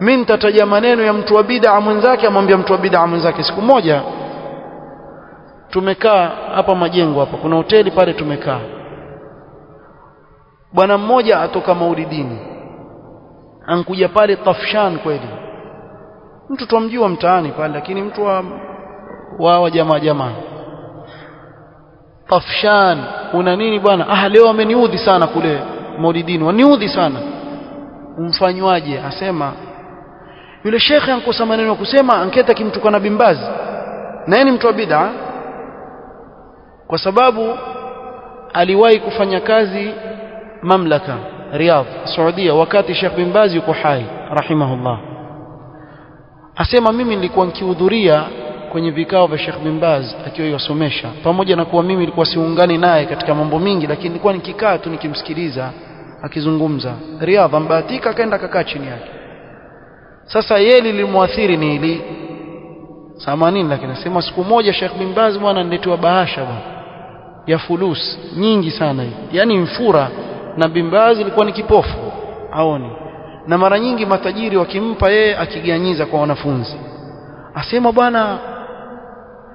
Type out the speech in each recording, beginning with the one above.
mimi nitataja maneno ya mtu wa bid'a mwenzake amwambia mtu wa bid'a mwenzake siku moja tumekaa hapa majengo hapa kuna hoteli pale tumekaa. Bwana mmoja atoka maulidini ankuja pale tafshan kweli. Mtu twamjua mtaani pale lakini mtu wa wa, wa jamaa jamaa. Tafshan una nini bwana? Ah leo ameniudhi sana kule maulidini waniudhi sana. Umfanywaje? Asema yule shekhe ankosa maneno kusema anketa kimtukana bimbazi. Na yeye ni mtu wa bid'a. Kwa sababu aliwahi kufanya kazi mamlaka Riyadh Saudia wakati Sheikh bin Baz yuko hai rahimahullah. Asema mimi nilikuwa nikihudhuria kwenye vikao vya Sheikh bin Baz akiwa yasomesha pamoja na kuwa mimi nilikuwa siungani naye katika mambo mingi lakini nilikuwa nikikaa tu nikimsikiliza akizungumza. Riyadh ambahatika akaenda kakaa chini yake sasa yeye lilimwathiri ni hili. Samanini lakini nasema siku moja Sheikh bin Baz bwana niletewa bahasha bwana. Ya fulus nyingi sana hii yani mfura. Na bin Baz ilikuwa ni kipofu. Aoni. Na mara nyingi matajiri wakimpa yeye akiganyiza kwa wanafunzi. Asema bwana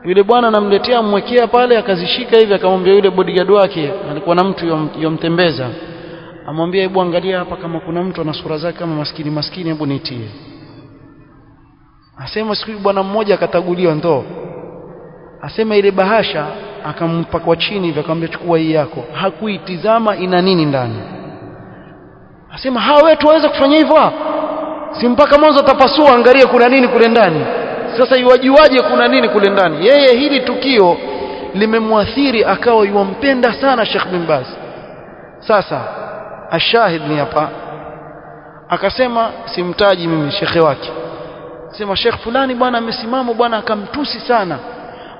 yule bwana namletea mwekea pale akazishika hivi akamwambia yule bodyguard wake alikuwa na mtu yomtembeza. Amwambia hebu angalia hapa kama kuna mtu ana sura zake kama maskini maskini hebu nitie asema siku bwana mmoja akataguliwa ndoo. Asema ile bahasha akampa kwa chini hivi akamwambia chukua hii yako. Hakuitizama ina nini ndani. Asema hawa wetu waweza kufanya hivyo si mpaka mwanzo atapasua angalie kuna nini kule ndani. Sasa iwajuaje kuna nini kule ndani? Yeye hili tukio limemwathiri akawa yuwampenda sana Sheikh bin Baz. Sasa ashahid ni hapa. Akasema simtaji mimi shekhe wake sema Sheikh fulani bwana amesimama bwana akamtusi sana.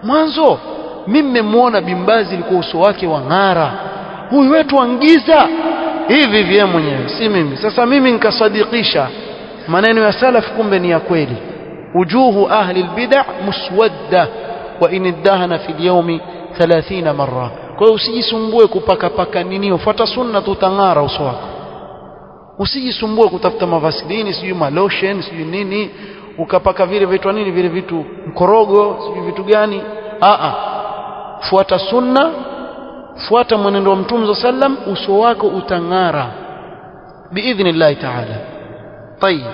Mwanzo mimi nimemuona bimbazi ilikuwa uso wake wa ng'ara. Huyu wetu angiza hivi vye mwenyewe si mimi. Sasa mimi nikasadikisha. Maneno ya salaf kumbe ni ya kweli. Wujuhu ahli albid'a muswadda wa in iddahana fi alyawmi 30 marra. Kwa hiyo usijisumbue kupaka paka nini ufuata sunna tutang'ara uso wako. Usijisumbue kutafuta mavasilini sijui malotion sijui nini ukapaka vile vitu nini vile vitu mkorogo sijui vitu gani. A a fuata sunna fuata mwenendo wa mtume sallam uso wako utang'ara. Biidhnillahi ta'ala. Tayib